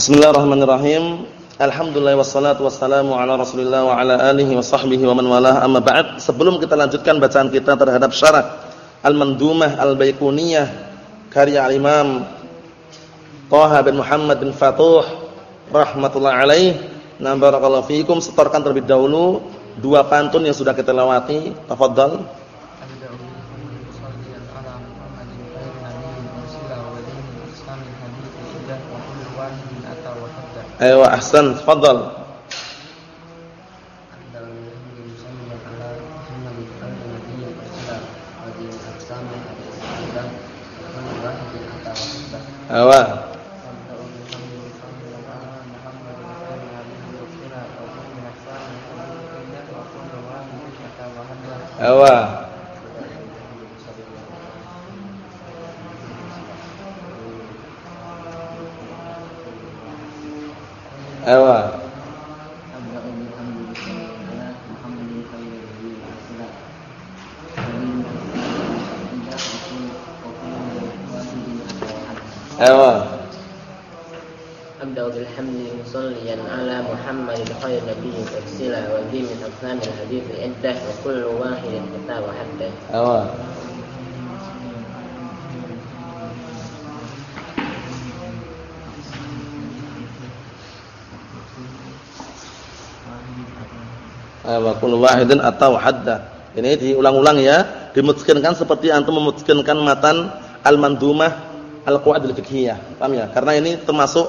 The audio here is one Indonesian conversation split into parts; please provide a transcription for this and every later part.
Bismillahirrahmanirrahim. Alhamdulillah wassalatu wassalamu ala Rasulillah wa ala alihi wa sahbihi wa man walah amma ba'd. Sebelum kita lanjutkan bacaan kita terhadap syarah Al-Mandumah Al-Baiquniyah karya Al-Imam Thaha bin Muhammad bin Fatuh rahmatullah alaih. Nah barakallahu fiikum setorkan terlebih dahulu dua pantun yang sudah kita lewati. Tafadhal. Ayo ahsan, tafadhal. Awa. Ewa. Ewa. أبدأ بالحمد مصليا على محمد خير نبي أرسل وذي من أقسام الحديث عدة وكل واحد كتاب حده. Ewa. Wa kullu wahidin atau hadda. Ini diulang-ulang ya, dimutskinkan seperti antum memutskinkan matan al-mandumah al-qawaid al-fiqhiyah. Paham ya? Karena ini termasuk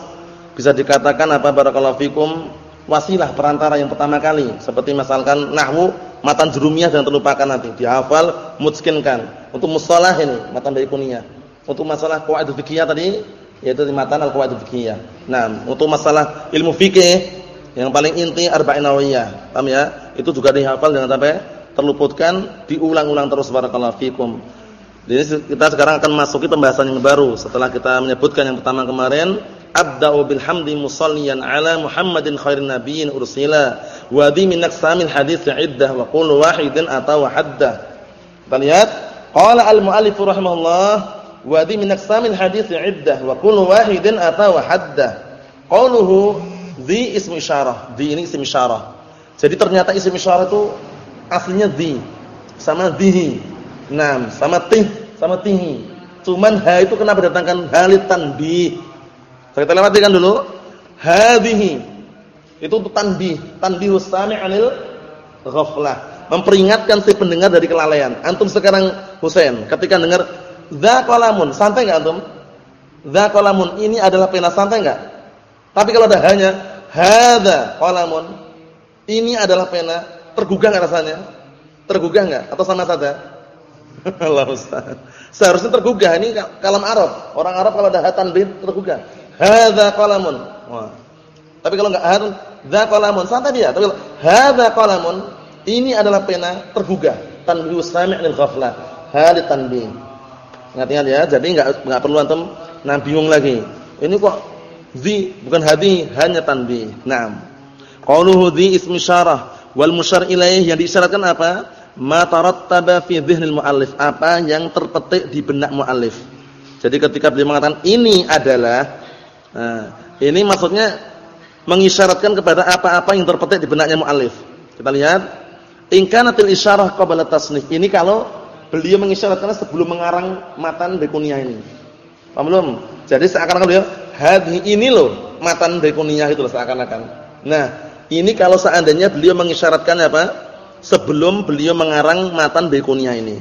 bisa dikatakan apa barakallahu fikum wasilah perantara yang pertama kali. Seperti misalkan nahwu matan jurumiyah dan terlupakan nanti, dihafal, mutskinkan. Untuk mustalah ini matan baikuniyah. Untuk masalah qawaid al-fiqhiyah tadi yaitu di matan al-qawaid al-fiqhiyah. Nah, untuk masalah ilmu fikih yang paling inti arba'in nawawiyah. Paham ya? Itu juga dihafal jangan sampai terluputkan, diulang-ulang terus barakallahu fikum. Jadi kita sekarang akan masuki pembahasan yang baru setelah kita menyebutkan yang pertama kemarin abda'u bilhamdi musalliyan ala Muhammadin khairin nabiyyin ursila wa di min aqsamil hadits iddah wa qul wahidin atau hadda. Kita lihat qala al-muallif rahimahullah wa di min aqsamil hadits iddah wa qul wahidin atau hadda. Qauluhu Di ismu isyarah. Di ini isim isyarah. Jadi ternyata isim isyarah itu aslinya di sama dihi. Nah, sama tih, sama tihi. Cuman ha itu kenapa datangkan halit tanbih? Saya kita lewati kan dulu. Hadhihi. Itu untuk tanbih, tanbih sami' anil ghaflah. Memperingatkan si pendengar dari kelalaian. Antum sekarang Husain, ketika dengar dza qalamun, santai enggak antum? Dza qalamun ini adalah pena santai enggak? Tapi kalau ada hanya hadza qalamun, ini adalah pena, tergugah enggak rasanya? Tergugah enggak atau sama saja? Allah Ustaz. Seharusnya tergugah ini kalam Arab. Orang Arab kalau ada hatan bin tergugah. Hadza qalamun. Tapi kalau enggak hadza dza qalamun, santai dia. Tapi hadza qalamun, ini adalah pena tergugah. Tanbihu sami' lil ghaflah. Halit tanbih. Ingat-ingat ya, jadi enggak enggak perlu antum nah bingung lagi. Ini kok Zi bukan hadi hanya tanbih. Naam. Qauluhu dzi ismi syarah wal musyar ilaih yang diisyaratkan apa? Ma tarattaba fi dhihnil muallif, apa yang terpetik di benak muallif. Jadi ketika beliau mengatakan ini adalah nah, ini maksudnya mengisyaratkan kepada apa-apa yang terpetik di benaknya muallif. Kita lihat in kanatil isyarah qabla tasnif. Ini kalau beliau mengisyaratkan sebelum mengarang matan bekuniyah ini. Paham belum? Jadi seakan-akan beliau hadhi ini loh matan bekuniyah itu loh seakan-akan. Nah, ini kalau seandainya beliau mengisyaratkan apa? Sebelum beliau mengarang matan bekuniyah ini.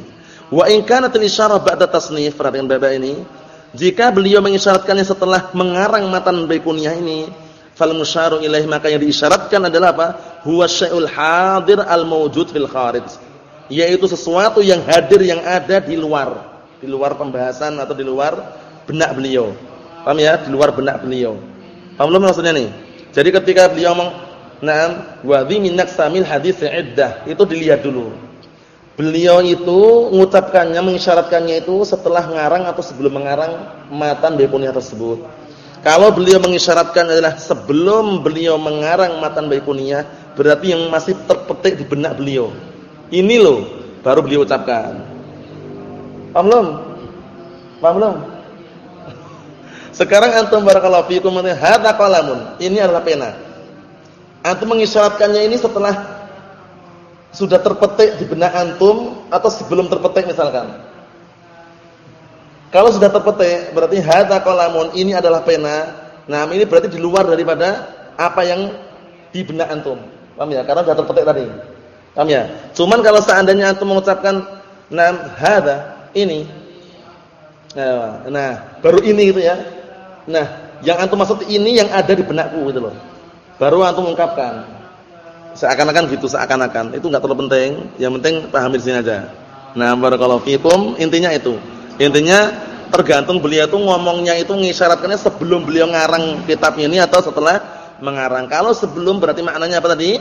Wa in kanatil isyarah ba'da tasnif, perhatikan Bapak ini. Jika beliau mengisyaratkannya setelah mengarang matan bekuniyah ini, fal musyaru ilaih maka yang diisyaratkan adalah apa? Huwa syai'ul hadir al-mawjud fil kharij. Yaitu sesuatu yang hadir yang ada di luar, di luar pembahasan atau di luar benak beliau. Paham ya? Di luar benak beliau. Paham belum maksudnya nih? Jadi ketika beliau ngomong, "Na'am wa dhi min naqsamil hadits iddah." Itu dilihat dulu. Beliau itu mengucapkannya, mengisyaratkannya itu setelah ngarang atau sebelum mengarang matan Baiquniyah tersebut. Kalau beliau mengisyaratkan adalah sebelum beliau mengarang matan Baiquniyah, berarti yang masih terpetik di benak beliau. Ini loh baru beliau ucapkan. Paham belum? Paham belum? Sekarang antum barakallahu fikum hadza qalamun. Ini adalah pena. Antum mengisyaratkannya ini setelah sudah terpetik di benak antum atau sebelum terpetik misalkan. Kalau sudah terpetik berarti hadza qalamun ini adalah pena. Nah, ini berarti di luar daripada apa yang di benak antum. Paham ya? Karena sudah terpetik tadi. Paham ya? Cuman kalau seandainya antum mengucapkan nam hadza ini nah, nah, baru ini gitu ya. Nah, yang antum maksud ini yang ada di benakku gitu loh. Baru antum mengungkapkan. Seakan-akan gitu, seakan-akan. Itu enggak terlalu penting, yang penting pahami di sini aja. Nah, barakallahu fikum, intinya itu. Intinya tergantung beliau itu ngomongnya itu ngisyaratkannya sebelum beliau ngarang kitab ini atau setelah mengarang. Kalau sebelum berarti maknanya apa tadi?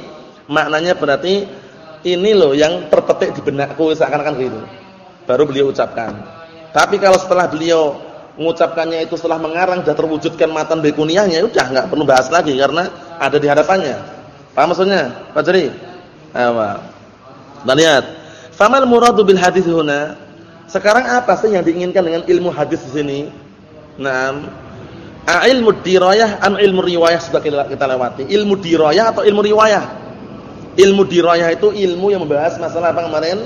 Maknanya berarti ini loh yang terpetik di benakku seakan-akan gitu. Baru beliau ucapkan. Tapi kalau setelah beliau mengucapkannya itu setelah mengarang sudah terwujudkan matan bekuniahnya, udah enggak perlu bahas lagi karena ada di hadapannya. Paham maksudnya? Pak Jari? Ayo. Kita lihat. Famal muradu bil hadis huna? Sekarang apa sih yang diinginkan dengan ilmu hadis di sini? Naam. Ilmu dirayah am ilmu riwayah sudah kita lewati. Ilmu dirayah atau ilmu riwayah? Ilmu dirayah itu ilmu yang membahas masalah apa kemarin?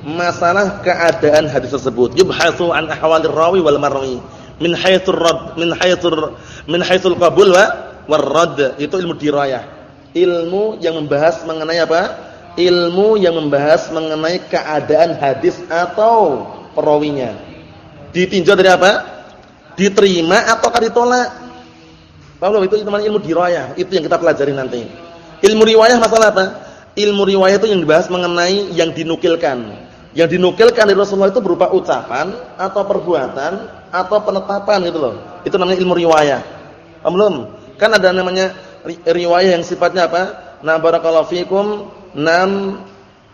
Masalah keadaan hadis tersebut. Yubhatsu an ahwalir rawi wal marwi min haitsul rad min haitsul min haitsul qabul wa warad. Itu ilmu dirayah. Ilmu yang membahas mengenai apa? Ilmu yang membahas mengenai keadaan hadis atau perawinya. Ditinjau dari apa? diterima ataukah ditolak. Paham itu itu namanya ilmu dirayah, itu yang kita pelajari nanti. Ilmu riwayah masalah apa? Ilmu riwayah itu yang dibahas mengenai yang dinukilkan. Yang dinukilkan dari Rasulullah itu berupa ucapan atau perbuatan atau penetapan gitu loh. Itu namanya ilmu riwayah. Paham belum? Kan ada namanya riwayah yang sifatnya apa? Na barakallahu fikum nam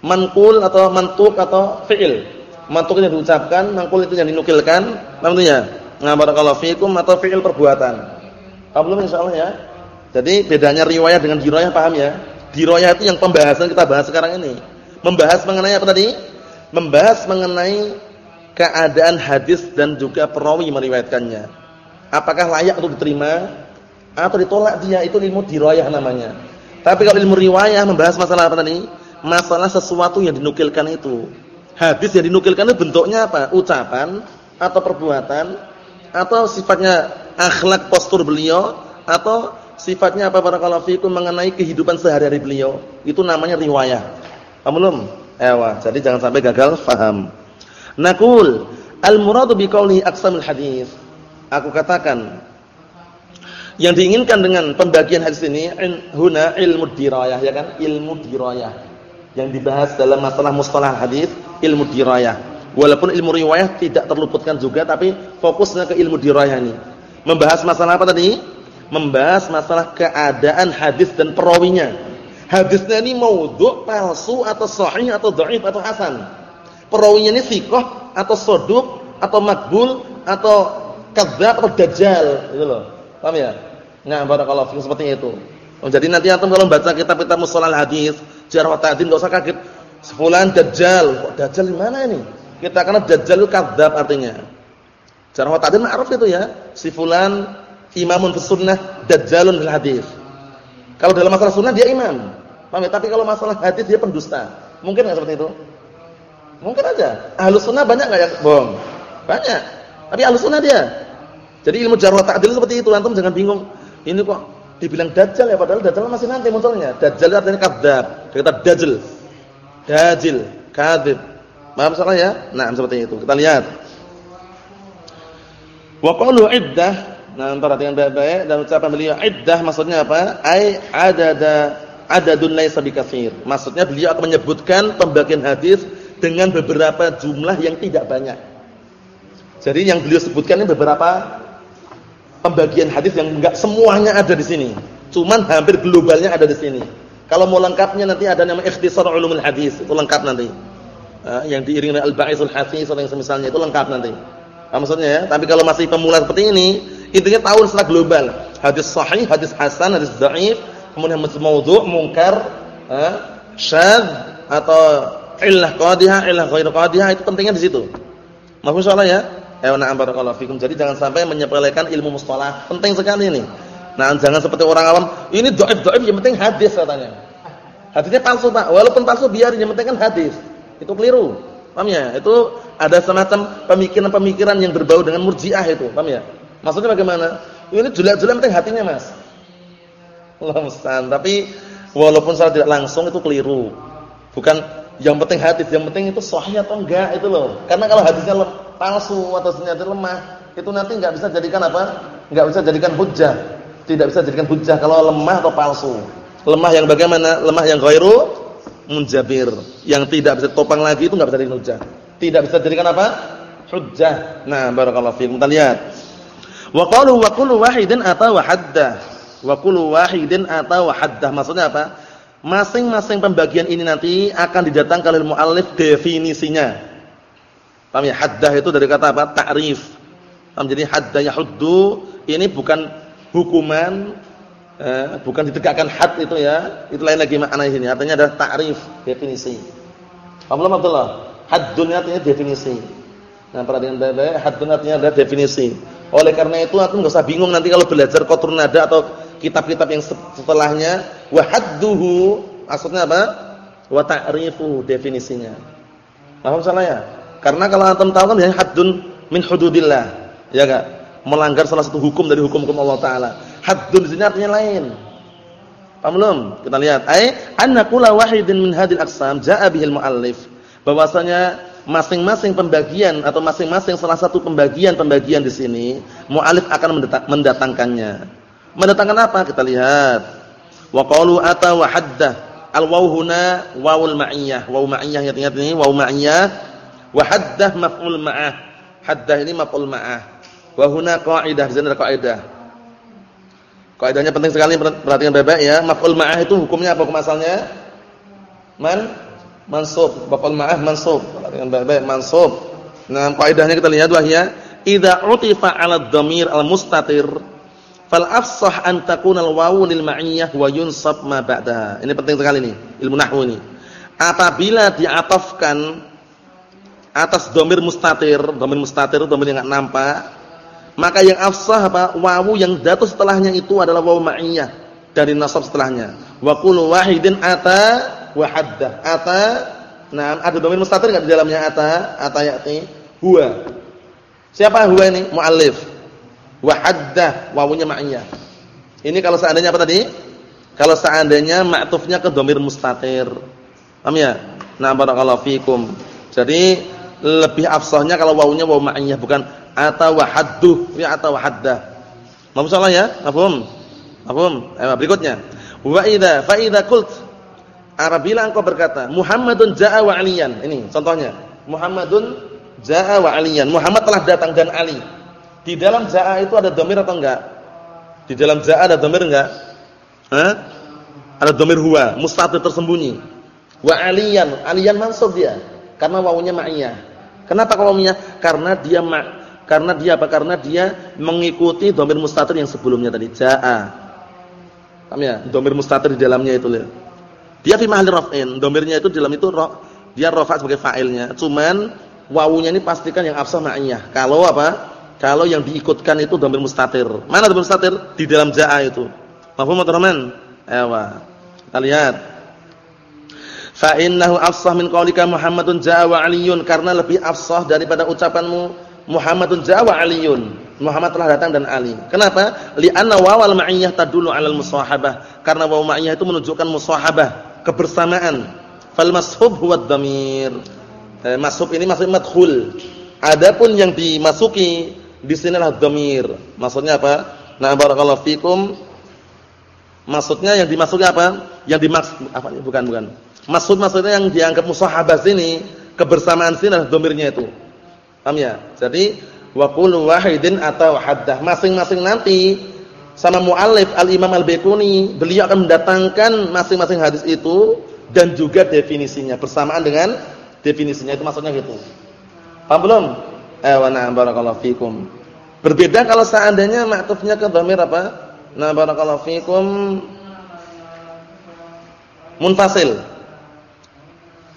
manqul atau mantuk atau fi'il. Mantuk yang diucapkan, manqul itu yang dinukilkan. Namanya Nah, barakallahu fikum atau fi'il perbuatan. Paham belum insyaallah ya? Jadi bedanya riwayat dengan dirayah paham ya? Dirayah itu yang pembahasan kita bahas sekarang ini. Membahas mengenai apa tadi? Membahas mengenai keadaan hadis dan juga perawi meriwayatkannya. Apakah layak untuk diterima atau ditolak dia? Itu ilmu dirayah namanya. Tapi kalau ilmu riwayah membahas masalah apa tadi? Masalah sesuatu yang dinukilkan itu. Hadis yang dinukilkan itu bentuknya apa? Ucapan atau perbuatan atau sifatnya akhlak postur beliau atau sifatnya apa barakallahu fikum mengenai kehidupan sehari-hari beliau. Itu namanya riwayah. Paham belum? Ewa, jadi jangan sampai gagal faham. Naqul al-muradu bi qouli aqsamul hadis. Aku katakan yang diinginkan dengan pembagian hadis ini huna ilmu dirayah ya kan? Ilmu dirayah. Yang dibahas dalam masalah mustalah hadis, ilmu dirayah. Walaupun ilmu riwayah tidak terluputkan juga tapi fokusnya ke ilmu dirayah ini. Membahas masalah apa tadi? Membahas masalah keadaan hadis dan perawinya. Hadisnya ini maudhu, palsu atau sahih atau dhaif atau hasan. Perawinya ini thiqah atau soduk atau makbul atau kadzdzab atau dajjal gitu loh. Paham ya? Nah, barakallahu fiikum seperti itu. Oh, jadi nanti antum kalau baca kitab-kitab mustalah hadis, jarh ta'dil enggak usah kaget. Sefulan dajjal. Kok dajjal di mana ini? Kita karena dajjal kadzdzab artinya. Wa ta'dil ma'ruf itu ya. Si fulan imamun fis sunnah, dajjalun fil hadis. Kalau dalam masalah sunnah dia imam. Paham ya? Tapi kalau masalah hadis dia pendusta. Mungkin enggak seperti itu? Mungkin aja. Ahlus sunnah banyak enggak yang bohong? Banyak. Tapi ahlus sunnah dia. Jadi ilmu jarh wa seperti itu. Antum jangan bingung. Ini kok dibilang dajjal ya padahal dajjal masih nanti munculnya. Dajjal artinya kadzdzab. Kita dajjal. Dajjal, kadzib. Paham salah ya? Nah, seperti itu. Kita lihat. Wa qalu iddah. Nah, perhatikan baik-baik dan ucapan beliau iddah maksudnya apa? Ai adada adadun laisa bikatsir. Maksudnya beliau akan menyebutkan pembagian hadis dengan beberapa jumlah yang tidak banyak. Jadi yang beliau sebutkan ini beberapa pembagian hadis yang enggak semuanya ada di sini. Cuman hampir globalnya ada di sini. Kalau mau lengkapnya nanti ada nama ikhtisar ulumul hadis, itu lengkap nanti yang diiringi al-ba'isul hafiz atau yang semisalnya itu lengkap nanti. Nah, maksudnya ya, tapi kalau masih pemula seperti ini, intinya tahu secara global. Hadis sahih, hadis hasan, hadis dhaif, kemudian hadis maudhu', munkar, eh, atau illah qadhihah, illah ghairu qadhihah itu pentingnya di situ. Maaf insyaallah ya. Ayo na'am barakallahu fikum. Jadi jangan sampai menyepelekan ilmu mustalah. Penting sekali ini. Nah, jangan seperti orang awam, ini dhaif-dhaif yang penting hadis katanya. Hadisnya palsu, Pak. Walaupun palsu biarin yang penting kan hadis. Itu keliru. Paham ya? Itu ada semacam pemikiran-pemikiran yang berbau dengan murjiah itu. Paham ya? Maksudnya bagaimana? Ini jelek-jelek penting hatinya, Mas. Allah musta'an. Tapi walaupun secara tidak langsung itu keliru. Bukan yang penting hadis, yang penting itu sahih atau enggak itu loh. Karena kalau hadisnya palsu atau ternyata lemah, itu nanti enggak bisa jadikan apa? Enggak bisa jadikan hujah. Tidak bisa jadikan hujah kalau lemah atau palsu. Lemah yang bagaimana? Lemah yang ghairu munjabir. Yang tidak bisa topang lagi itu enggak bisa jadikan hujah. Tidak bisa jadikan apa? Hujjah. Nah, barakallahu fiikum. Kita lihat. Wa qalu wa kullu wahidin ata wa haddah. Wa kullu wahidin ata wa haddah. Maksudnya apa? Masing-masing pembagian ini nanti akan didatangkan oleh muallif definisinya. Paham ya? Haddah itu dari kata apa? Ta'rif. Paham jadi hadda yahuddu ini bukan hukuman eh, bukan ditegakkan had itu ya. Itu lain lagi makna ini. Artinya adalah ta'rif, definisi. Paham belum Abdullah? Artinya definisi. Nah, perhatikan baik-baik, haddun artinya adalah definisi. Oleh karena itu aku enggak usah bingung nanti kalau belajar qatrun nada atau kitab-kitab yang setelahnya wa hadduhu maksudnya apa? wa ta'rifuhu definisinya. Paham salah ya? Karena kalau antum tahu kan biasanya haddun min hududillah. Ya enggak? Melanggar salah satu hukum dari hukum-hukum Allah taala. Haddun di sini artinya lain. Paham belum? Kita lihat. Ai anna kula wahidin min hadil aqsam jaa bihil muallif. Bahwasanya masing-masing pembagian atau masing-masing salah satu pembagian-pembagian di sini muallif akan mendatangkannya. Mendatangkan apa? Kita lihat. Wa qalu ata wa hadda. Al waw huna wawul ma'iyah. Waw ma'iyah ingat-ingat ini waw ma'iyah. Wa haddah maf'ul ma'ah. Haddah ini maf'ul ma'ah. Wa huna qa'idah. Ada qa'idah. Kaidahnya penting sekali perhatikan baik-baik ya. Maf'ul ma'ah itu hukumnya apa hukum asalnya? Man mansub. Maf'ul ma'ah mansub. Perhatikan baik-baik mansub. Nah, kaidahnya kita lihat wahya idza utifa 'ala dhamir al-mustatir Fal afsah an takuna al-wawu lil ma'iyyah wa yunsab ma ba'daha. Ini penting sekali nih, ilmu nahwu ini. Apabila diatafkan atas domir mustatir, domir mustatir domir yang enggak nampak, maka yang afsah apa? Wawu yang jatuh setelahnya itu adalah wawu ma'iyyah dari nasab setelahnya. Wa kullu wahidin ata wa hadda. Ata, nah ada domir mustatir enggak di dalamnya ata? Ata ya'ti huwa. Siapa huwa ini? Muallif wa haddah wawunya ma'iyah. Ini kalau seandainya apa tadi? Kalau seandainya ma'tufnya ke dhamir mustatir. Paham ya? Nah, barakallahu fikum. Jadi lebih afsahnya kalau wawunya wawu ma'iyah bukan ata wa hadduh, ya ata wa haddah. Mahfum salah ya? Mahfum? Mahfum? Eh, berikutnya. Wa idza fa idza qult Apabila engkau berkata Muhammadun jaa wa aliyan. Ini contohnya. Muhammadun jaa wa aliyan. Muhammad telah datang dan Ali. Di dalam jaa itu ada domir atau enggak? Di dalam jaa ada domir enggak? Hah? Ada domir huwa, mustatir tersembunyi. Wa aliyan, aliyan mansub dia. Karena wawunya ma'iyah. Kenapa kalau wawunya? Karena dia ma karena dia apa? Karena dia mengikuti domir mustatir yang sebelumnya tadi jaa. Paham ya? Domir mustatir di dalamnya itu lihat. Dia fi mahali raf'in. Domirnya itu di dalam itu roh, dia rafa sebagai fa'ilnya. Cuman wawunya ini pastikan yang afsah ma'iyah. Kalau apa? Kalau yang diikutkan itu dhamir mustatir. Mana dhamir mustatir? Di dalam jaa itu. Mafhum teman-teman? Ewa. Kita lihat. Fa innahu afsah min qaulika Muhammadun jaa wa Aliyun karena lebih afsah daripada ucapanmu Muhammadun jaa wa Aliyun. Muhammad telah datang dan Ali. Kenapa? Li'anna wawal ma'iyyah tadullu 'alal musahabah. Karena waw ma'iyyah itu menunjukkan musahabah, kebersamaan. Fal mashub huwa dhamir. Eh, mashub ini maksud madkhul. Adapun yang dimasuki di sinilah dhamir. Maksudnya apa? Nah, barakallahu fikum. Maksudnya yang dimasuki apa? Yang dimaksud apa? Bukan, bukan. Maksud maksudnya yang dianggap musahabah sini, kebersamaan sini adalah dhamirnya itu. Paham ya? Jadi wa kullu wahidin atau haddah. Masing-masing nanti sama muallif Al-Imam Al-Baiquni, beliau akan mendatangkan masing-masing hadis itu dan juga definisinya bersamaan dengan definisinya itu maksudnya gitu. Paham belum? Eh na'am barakallahu fikum. Berbeda kalau seandainya ma'tufnya ke dhamir apa? Nah barakallahu fikum munfasil.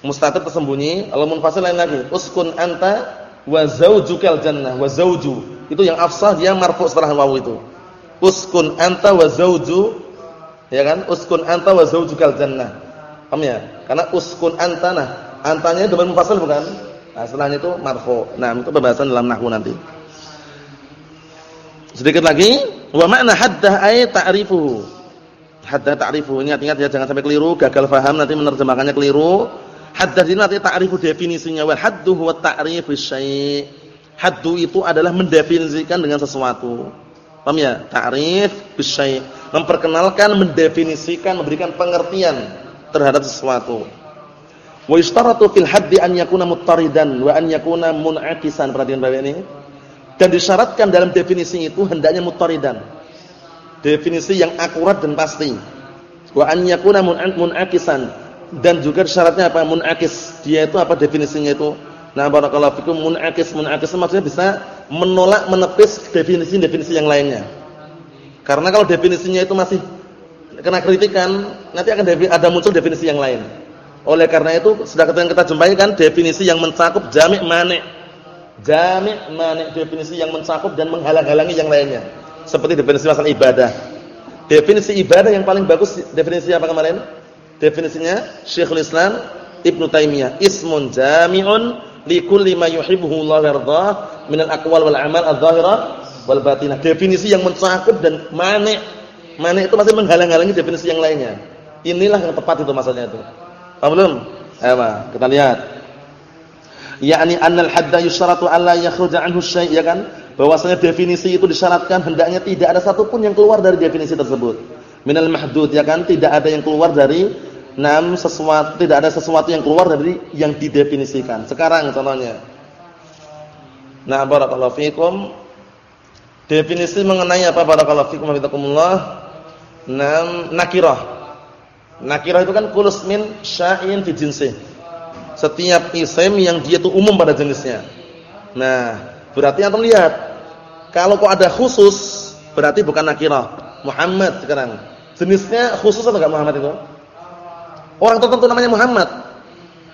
Mustatir tersembunyi, kalau munfasil lain lagi. Uskun anta wa zaujukal jannah wa zauju. Itu yang afsah dia marfu setelah wawu itu. Uskun anta wa zauju ya kan? Uskun anta wa zaujukal jannah. Paham ya? Karena uskun anta nah, antanya dengan mufassal bukan? Nah, setelahnya itu marfu. Nah, itu pembahasan dalam nahwu nanti. Sedikit lagi, wa makna haddah ay ta'rifuhu. Haddah ta'rifuhu. Ingat-ingat ya jangan sampai keliru, gagal paham nanti menerjemahkannya keliru. Haddah ini nanti ta'rifu definisinya. Wal haddu huwa ta'rifu syai'. Haddu itu adalah mendefinisikan dengan sesuatu. Paham ya? Ta'rif bisyai'. Memperkenalkan, mendefinisikan, memberikan pengertian terhadap sesuatu. Wa yustaratu fil haddi an yakuna muttaridan wa an yakuna mun'akisan. Perhatian Bapak ini. Dan disyaratkan dalam definisi itu hendaknya muttaridan. Definisi yang akurat dan pasti. Wa an yakuna mun'akisan. Dan juga syaratnya apa? Mun'akis. Dia itu apa definisinya itu? Nah, barakallahu fikum mun'akis. Mun'akis maksudnya bisa menolak menepis definisi-definisi yang lainnya. Karena kalau definisinya itu masih kena kritikan, nanti akan ada muncul definisi yang lain. Oleh karena itu sudah kita jumpai kan definisi yang mencakup jami' mani'. Jami' mani' definisi yang mencakup dan menghalang-halangi yang lainnya. Seperti definisi masalah ibadah. Definisi ibadah yang paling bagus definisi apa kemarin? Definisinya Syekhul Islam Ibnu Taimiyah, ismun jami'un likulli ma yuhibbuhu Allah min al-aqwal wal a'mal adh-dhahirah wal batinah. Definisi yang mencakup dan mani' mani' itu masih menghalang-halangi definisi yang lainnya. Inilah yang tepat itu maksudnya itu. Paham belum? Ayo, kita lihat. Yakni annal hadda yusyratu alla yakhruja anhu syai' ya kan? Bahwasanya definisi itu disyaratkan hendaknya tidak ada satupun yang keluar dari definisi tersebut. Minal mahdud ya kan? Tidak ada yang keluar dari enam sesuatu, tidak ada sesuatu yang keluar dari yang didefinisikan. Sekarang contohnya. Nah, barakallahu fikum. Definisi mengenai apa barakallahu fikum wa Nam nakirah. Nakirah itu kan kulus min sya'in fi jinsih. Setiap isim yang dia itu umum pada jenisnya. Nah, berarti antum lihat. Kalau kok ada khusus, berarti bukan nakirah. Muhammad sekarang. Jenisnya khusus atau enggak Muhammad itu? Orang tertentu namanya Muhammad.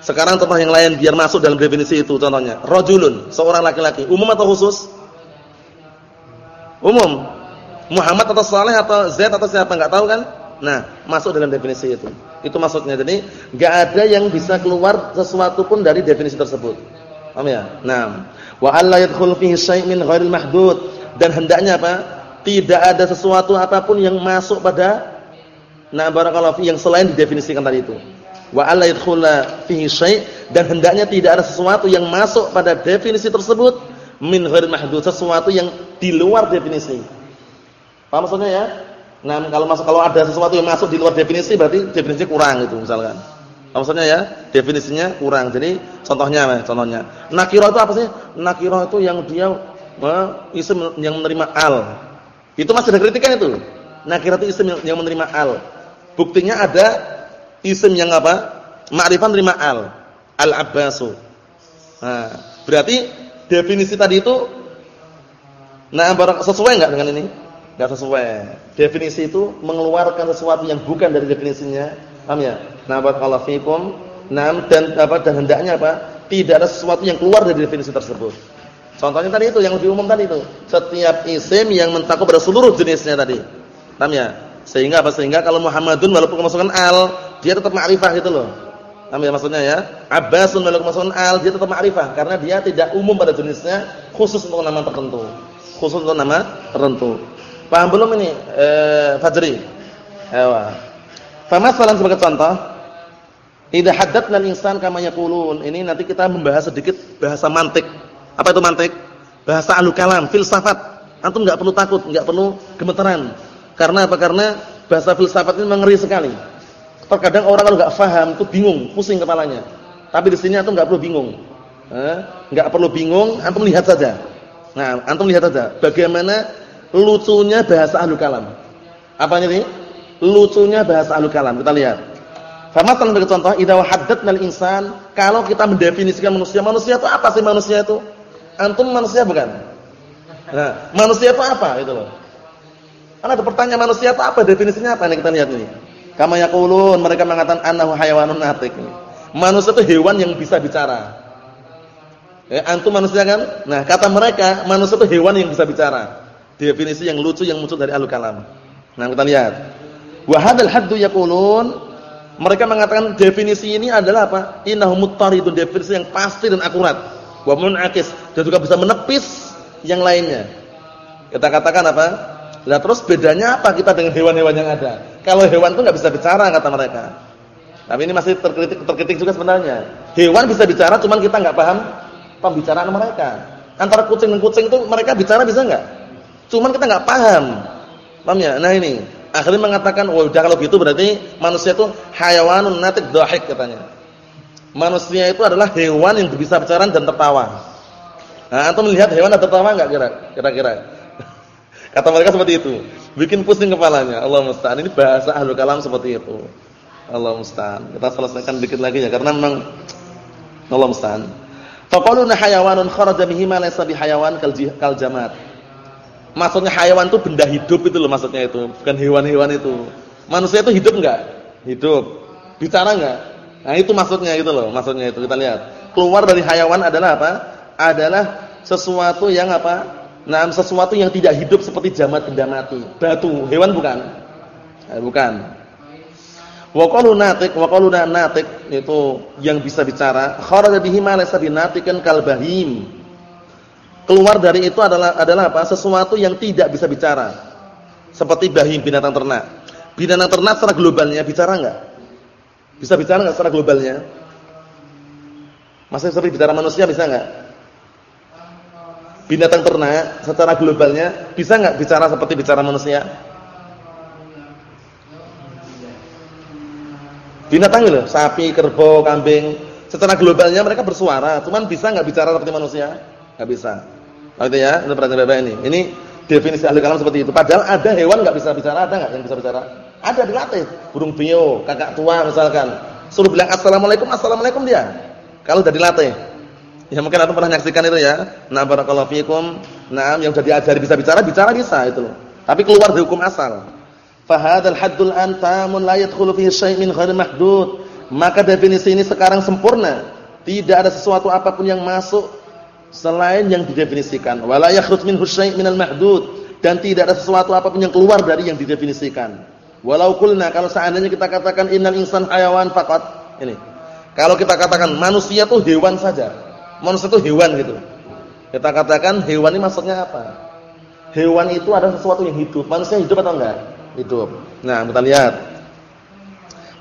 Sekarang contoh yang lain biar masuk dalam definisi itu contohnya. Rajulun, seorang laki-laki. Umum atau khusus? Umum. Muhammad atau Saleh atau Zaid atau siapa enggak tahu kan? Nah, masuk dalam definisi itu. Itu maksudnya. Jadi, enggak ada yang bisa keluar sesuatu pun dari definisi tersebut. Paham ya? Nah, wa alla yadkhul fihi syai' min ghairil mahdud dan hendaknya apa? Tidak ada sesuatu apa pun yang masuk pada nah barakallahu fi yang selain didefinisikan tadi itu. Wa alla yadkhula fihi syai' dan hendaknya tidak ada sesuatu yang masuk pada definisi tersebut min ghairil mahdud, sesuatu yang di luar definisi. Paham maksudnya ya? Nah, kalau masuk kalau ada sesuatu yang masuk di luar definisi berarti definisinya kurang itu misalkan. Maksudnya ya, definisinya kurang. Jadi contohnya contohnya. Nakirah itu apa sih? Nakirah itu yang dia isim yang menerima al. Itu masih ada kritikan itu. Nakirah itu isim yang menerima al. Buktinya ada isim yang apa? Ma'rifah menerima al. Al-Abbasu. Nah, berarti definisi tadi itu nah sesuai enggak dengan ini? Enggak sesuai. Definisi itu mengeluarkan sesuatu yang bukan dari definisinya. Paham ya? Nah, barakallahu fikum. Nah, dan apa dan hendaknya apa? Tidak ada sesuatu yang keluar dari definisi tersebut. Contohnya tadi itu yang lebih umum tadi itu. Setiap isim yang mencakup pada seluruh jenisnya tadi. Paham ya? Sehingga apa? Sehingga kalau Muhammadun walaupun kemasukan al, dia tetap ma'rifah gitu loh. Paham ya maksudnya ya? Abbasun walaupun kemasukan al, dia tetap ma'rifah karena dia tidak umum pada jenisnya, khusus untuk nama tertentu. Khusus untuk nama tertentu. Paham belum ini? Eh, Fajri. Ewa. Famasalan sebagai contoh, idza haddatsna al-insan kama yaqulun. Ini nanti kita membahas sedikit bahasa mantik. Apa itu mantik? Bahasa alukalam, filsafat. Antum enggak perlu takut, enggak perlu gemetaran. Karena apa? Karena bahasa filsafat ini mengeri sekali. Terkadang orang kalau enggak paham itu bingung, pusing kepalanya. Tapi di sini antum enggak perlu bingung. Eh, enggak perlu bingung, antum lihat saja. Nah, antum lihat saja bagaimana lucunya bahasa ahlu kalam. Apa ini? Lucunya bahasa ahlu kalam. Kita lihat. Famatan sebagai contoh, idza haddatna al-insan, kalau kita mendefinisikan manusia, manusia itu apa sih manusia itu? Antum manusia bukan? Nah, manusia itu apa itu loh. Kan ada pertanyaan manusia itu apa? Definisinya apa Ini kita lihat ini. Kama yaqulun, mereka mengatakan annahu hayawanun natik. Manusia itu hewan yang bisa bicara. Eh, antum manusia kan? Nah, kata mereka, manusia itu hewan yang bisa bicara. Definisi yang lucu yang muncul dari ahlul kalam. Nah, kita lihat. Wa hadzal haddu yaqulun mereka mengatakan definisi ini adalah apa? Innahu muttaridun definisi yang pasti dan akurat. Wa munakis dan juga bisa menepis yang lainnya. Kita katakan apa? Lah terus bedanya apa kita dengan hewan-hewan yang ada? Kalau hewan itu nggak bisa bicara kata mereka. Tapi ini masih terkritik terkritik juga sebenarnya. Hewan bisa bicara cuman kita nggak paham pembicaraan mereka. Antara kucing dan kucing itu mereka bicara bisa enggak? Cuman kita enggak paham. Paham ya? Nah ini, akhirnya mengatakan, "Oh, udah kalau gitu berarti manusia itu hayawanun natik dhahik," katanya. Manusia itu adalah hewan yang bisa bicara dan tertawa. Nah, antum melihat hewan ada tertawa enggak kira-kira? Kata mereka seperti itu. Bikin pusing kepalanya. Allah musta'an. Ini bahasa ahlul kalam seperti itu. Allah musta'an. Kita selesaikan dikit lagi ya karena memang Allah musta'an. Faqaluna hayawanun kharaja bihi ma laysa bihayawan kal jamat. Maksudnya hayawan itu benda hidup itu loh maksudnya itu, bukan hewan-hewan itu. Manusia itu hidup enggak? Hidup. Bicara enggak? Nah, itu maksudnya itu loh, maksudnya itu kita lihat. Keluar dari hayawan adalah apa? Adalah sesuatu yang apa? Nah, sesuatu yang tidak hidup seperti jamat benda mati. Batu, hewan bukan? Eh, bukan. Wa qalu natiq wa qalu itu yang bisa bicara kharaja bihi ma laysa binatiqan kal bahim. Keluar dari itu adalah adalah apa? Sesuatu yang tidak bisa bicara. Seperti bahim binatang ternak. Binatang ternak secara globalnya bicara enggak? Bisa bicara enggak secara globalnya? Masih seperti bicara manusia bisa enggak? Binatang ternak secara globalnya bisa enggak bicara seperti bicara manusia? Binatang itu, sapi, kerbau, kambing, secara globalnya mereka bersuara, cuman bisa nggak bicara seperti manusia? Nggak bisa. Nah, itu ya, itu perhatian Bapak ini. Ini definisi ahli kalam seperti itu. Padahal ada hewan nggak bisa bicara, ada nggak yang bisa bicara? Ada dilatih. Burung bio, kakak tua misalkan. Suruh bilang assalamualaikum, assalamualaikum dia. Kalau sudah dilatih. Ya mungkin antum pernah menyaksikan itu ya. Nah barakallahu fikum. Nah, yang sudah diajari bisa bicara, bicara bisa itu loh. Tapi keluar dari hukum asal. Fahadal haddul an la yadkhulu fihi syai' min ghairi mahdud. Maka definisi ini sekarang sempurna. Tidak ada sesuatu apa pun yang masuk selain yang didefinisikan. Wala yakhruj minhu syai' minal mahdud dan tidak ada sesuatu apa pun yang keluar dari yang didefinisikan. Walau kulna kalau seandainya kita katakan innal insan hayawan faqat. Ini. Kalau kita katakan manusia itu hewan saja. Manusia itu hewan gitu. Kita katakan hewan ini maksudnya apa? Hewan itu adalah sesuatu yang hidup. Manusia hidup atau enggak? hidup. Nah, kita lihat.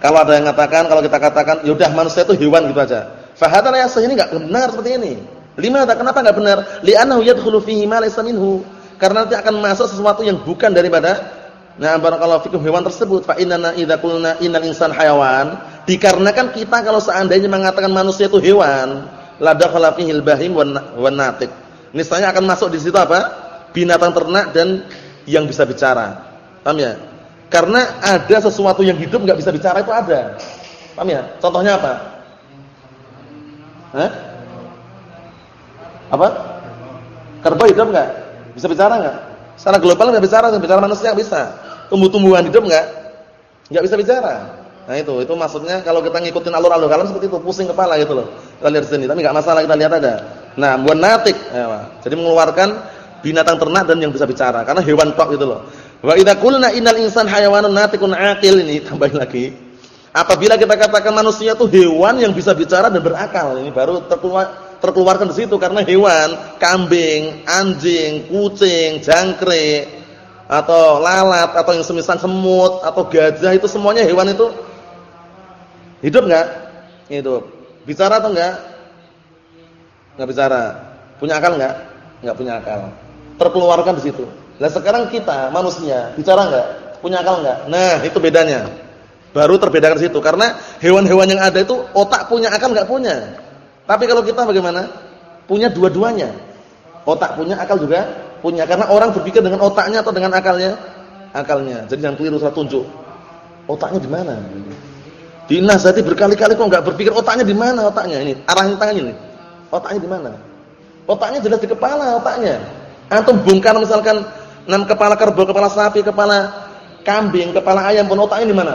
Kalau ada yang mengatakan, kalau kita katakan, yaudah manusia itu hewan gitu aja. Fahadal yasih ini enggak benar seperti ini. Lima ada kenapa enggak benar? Li'annahu yadkhulu fihi ma laysa minhu. Karena nanti akan masuk sesuatu yang bukan daripada Nah, barakallahu fikum hewan tersebut. Fa inna idza qulna innal insan hayawan, dikarenakan kita kalau seandainya mengatakan manusia itu hewan, la dakhala fihi al-bahim wan natiq. Niscaya akan masuk di situ apa? Binatang ternak dan yang bisa bicara. Paham ya? Karena ada sesuatu yang hidup nggak bisa bicara itu ada. Paham ya? Contohnya apa? Hah? Apa? Kerbau hidup nggak? Bisa bicara nggak? Secara global nggak bicara, bicara manusia nggak bisa. Tumbuh-tumbuhan hidup nggak? Nggak bisa bicara. Nah itu, itu maksudnya kalau kita ngikutin alur-alur kalam seperti itu, pusing kepala gitu loh. Kita lihat sini, tapi nggak masalah kita lihat ada. Nah, buat natik, ya, jadi mengeluarkan binatang ternak dan yang bisa bicara, karena hewan tok gitu loh. Wa idza qulna innal insan hayawanun natiqun aqil ini tambahin lagi. Apabila kita katakan manusia itu hewan yang bisa bicara dan berakal, ini baru terkeluar, terkeluarkan di situ karena hewan, kambing, anjing, kucing, jangkrik atau lalat atau yang semisal semut atau gajah itu semuanya hewan itu hidup enggak? Hidup. Bicara atau enggak? Enggak bicara. Punya akal enggak? Enggak punya akal. Terkeluarkan di situ. Nah sekarang kita manusia bicara enggak? Punya akal enggak? Nah, itu bedanya. Baru terbedakan situ karena hewan-hewan yang ada itu otak punya akal enggak punya. Tapi kalau kita bagaimana? Punya dua-duanya. Otak punya, akal juga punya. Karena orang berpikir dengan otaknya atau dengan akalnya? Akalnya. Jadi yang keliru saya tunjuk. Otaknya di mana? Dinasihati berkali-kali kok enggak berpikir otaknya di mana otaknya ini? Arahin tangan ini. Otaknya di mana? Otaknya jelas di kepala otaknya. Antum bongkar misalkan enam kepala kerbau, kepala sapi, kepala kambing, kepala ayam pun otaknya di mana?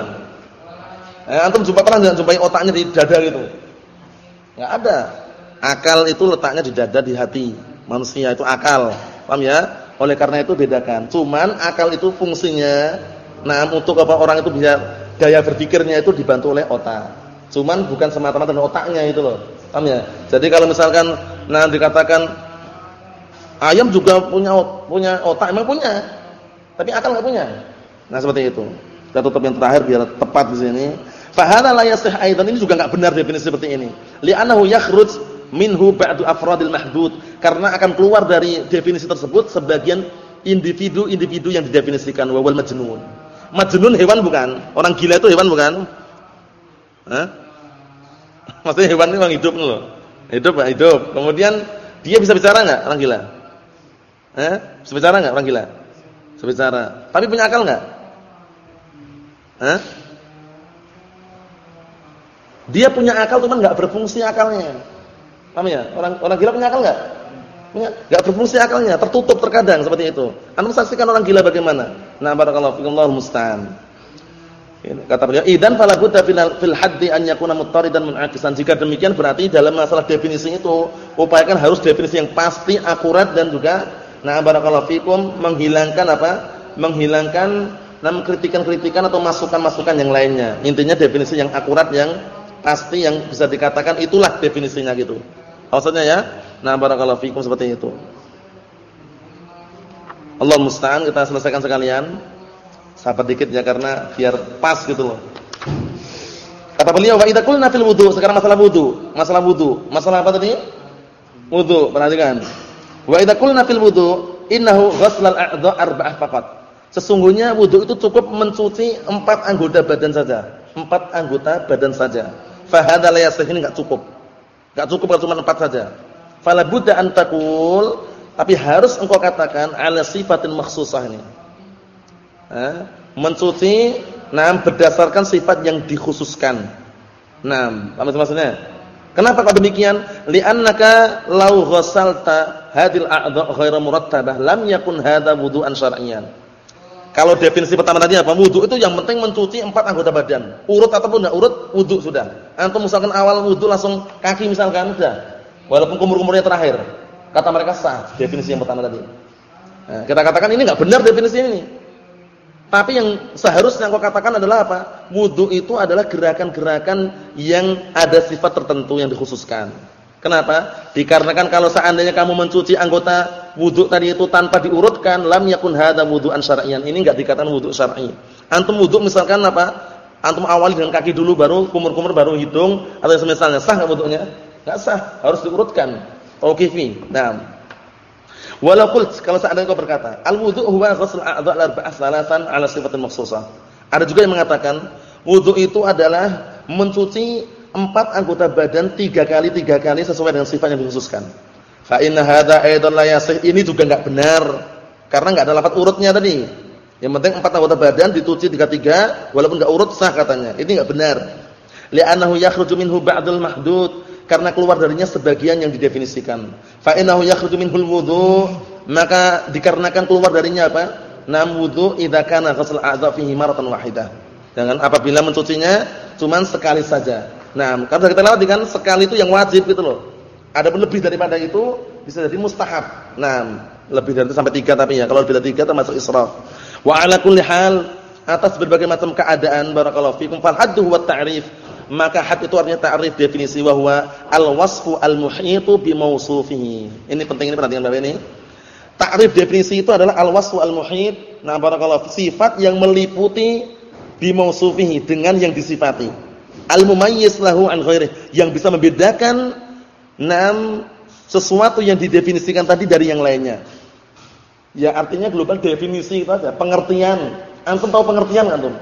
Eh, antum jumpa pernah enggak jumpai otaknya di dada gitu? Enggak ada. akal itu letaknya di dada di hati. Manusia itu akal. Paham ya? Oleh karena itu bedakan. Cuman akal itu fungsinya nah untuk apa orang itu bisa daya berpikirnya itu dibantu oleh otak. Cuman bukan semata-mata otaknya itu loh. Paham ya? Jadi kalau misalkan nah dikatakan ayam juga punya punya otak, emang punya. Tapi akal enggak punya. Nah, seperti itu. Kita tutup yang terakhir biar tepat di sini. Fa hadza la yasih aidan ini juga enggak benar definisi seperti ini. Li'annahu yakhruj minhu ba'du afradil mahdud karena akan keluar dari definisi tersebut sebagian individu-individu yang didefinisikan wawal majnun. Majnun hewan bukan? Orang gila itu hewan bukan? Hah? Maksudnya hewan itu orang hidup loh. Hidup Pak, hidup. Kemudian dia bisa bicara enggak orang gila? Hah? Bisa bicara enggak orang gila? Bisa bicara. Tapi punya akal enggak? Hah? Dia punya akal cuman enggak berfungsi akalnya. Paham ya? Orang orang gila punya akal enggak? Enggak berfungsi akalnya, tertutup terkadang seperti itu. Anda saksikan orang gila bagaimana? Nah, barakallahu fikum Allahu musta'an. Kata beliau, "Idzan fala budda fil haddi an yakuna muttaridan munaqisan." Jika demikian berarti dalam masalah definisi itu upayakan harus definisi yang pasti, akurat dan juga nah barakallahu fikum menghilangkan apa? Menghilangkan nam kritikan-kritikan atau masukan-masukan yang lainnya. Intinya definisi yang akurat yang pasti yang bisa dikatakan itulah definisinya gitu. Maksudnya ya, nah barakallahu fikum seperti itu. Allah musta'an kita selesaikan sekalian. Sabar dikit ya karena biar pas gitu loh. Kata beliau wa idza qulna fil wudu, sekarang masalah wudu, masalah wudu. Masalah apa tadi? Wudu, perhatikan. Wa idza qulna fil wudu, innahu ghaslal a'dha arba'ah faqat. Sesungguhnya wudu itu cukup mencuci empat anggota badan saja. Empat anggota badan saja. Fa hadza la yasih cukup. Enggak cukup kalau cuma empat saja. Fala budda an taqul, tapi harus engkau katakan ala sifatin makhsusah ini eh, mencuci nah berdasarkan sifat yang dikhususkan. Nah, apa maksudnya? Kenapa kok demikian? Li'annaka law ghasalta hadil a'dha' ghairu murattabah lam yakun hadza wudu'an syar'iyyan. Kalau definisi pertama tadi apa? Wudu itu yang penting mencuci empat anggota badan. Urut ataupun enggak urut, wudu sudah. Antum misalkan awal wudu langsung kaki misalkan sudah. Walaupun kumur-kumurnya terakhir. Kata mereka sah definisi yang pertama tadi. Nah, kita katakan ini enggak benar definisi ini. Tapi yang seharusnya kau katakan adalah apa? Wudu itu adalah gerakan-gerakan yang ada sifat tertentu yang dikhususkan. Kenapa? Dikarenakan kalau seandainya kamu mencuci anggota wudu tadi itu tanpa diurutkan, lam yakun hadza wudu'an syar'iyyan. Ini enggak dikatakan wudu syar'i. Antum wudu misalkan apa? Antum awali dengan kaki dulu baru kumur-kumur baru hidung atau semisalnya sah enggak wudunya? Enggak sah, harus diurutkan. Tauqifi. Nah, Walau kalau seandainya kau berkata, al-wudu huwa ghusl a'dha' al-arba'ah salatan 'ala sifatin makhsusah. Ada juga yang mengatakan wudu itu adalah mencuci empat anggota badan tiga kali tiga kali sesuai dengan sifat yang dikhususkan. Fa inna hadza aidan la yasih. Ini juga enggak benar karena enggak ada lafaz urutnya tadi. Yang penting empat anggota badan dicuci tiga-tiga walaupun enggak urut sah katanya. Ini enggak benar. Li'annahu yakhruju minhu ba'dul mahdud karena keluar darinya sebagian yang didefinisikan. Fa innahu yakhruju minhul wudu, maka dikarenakan keluar darinya apa? Nam wudu idza kana ghusl a'dha fihi maratan wahidah. Jangan apabila mencucinya cuman sekali saja. Nah, kalau kita lewati kan sekali itu yang wajib gitu loh. Ada lebih daripada itu bisa jadi mustahab. Nah, lebih dari itu sampai tiga tapi ya. Kalau lebih dari tiga termasuk israf. Wa ala kulli hal atas berbagai macam keadaan barakallahu fikum fal haddu wa ta'rif maka had itu artinya ta'rif definisi wa al-wasfu al-muhitu bi mausufihi. Ini penting ini perhatikan Bapak ini. Ta'rif definisi itu adalah al-wasfu al-muhit, nah barakallahu sifat yang meliputi bi mausufihi dengan yang disifati. Al-mumayyiz lahu an ghairihi, yang bisa membedakan enam sesuatu yang didefinisikan tadi dari yang lainnya. Ya artinya global definisi itu aja, pengertian. Antum tahu pengertian antum?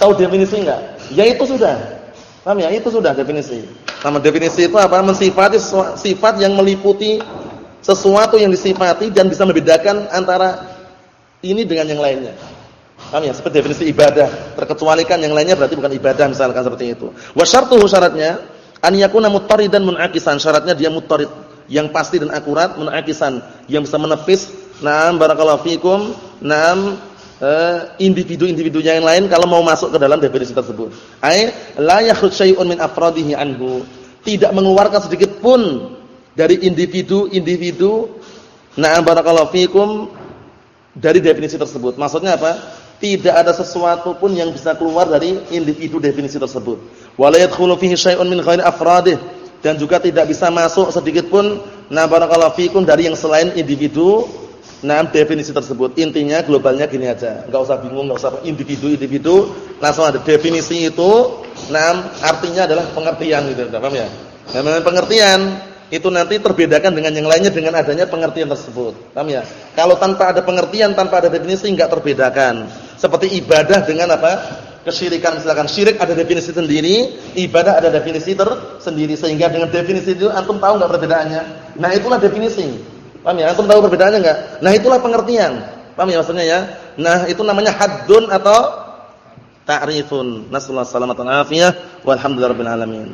Tahu definisi enggak? Ya itu sudah. Paham ya? Itu sudah definisi. Nama definisi itu apa? Mensifati sifat yang meliputi sesuatu yang disifati dan bisa membedakan antara ini dengan yang lainnya. Paham ya? Seperti definisi ibadah, terkecualikan yang lainnya berarti bukan ibadah misalkan seperti itu. Wa syartuhu syaratnya an yakuna muttaridan munaqisan. Syaratnya dia muttarid, yang pasti dan akurat, munaqisan, yang bisa menepis. Naam barakallahu fikum. Naam Eh, individu-individu yang lain kalau mau masuk ke dalam definisi tersebut. Ai la yakhruj syai'un min afradihi anhu. Tidak mengeluarkan sedikit pun dari individu-individu na'am barakallahu fikum dari definisi tersebut. Maksudnya apa? Tidak ada sesuatu pun yang bisa keluar dari individu definisi tersebut. Wala yadkhulu fihi syai'un min ghairi afradih dan juga tidak bisa masuk sedikit pun na barakallahu fikum dari yang selain individu nah definisi tersebut. Intinya globalnya gini aja. Enggak usah bingung, enggak usah individu-individu, langsung ada definisi itu. Nah, artinya adalah pengertian gitu, paham ya? Nah, pengertian itu nanti terbedakan dengan yang lainnya dengan adanya pengertian tersebut. Paham ya? Kalau tanpa ada pengertian, tanpa ada definisi enggak terbedakan. Seperti ibadah dengan apa? Kesyirikan misalkan syirik ada definisi sendiri, ibadah ada definisi tersendiri sehingga dengan definisi itu antum tahu enggak perbedaannya? Nah, itulah definisi. Paham ya? Antum tahu perbedaannya enggak? Nah, itulah pengertian. Paham ya maksudnya ya? Nah, itu namanya haddun atau ta'rifun. Nasallahu alaihi wasallam walhamdulillahirabbil alamin.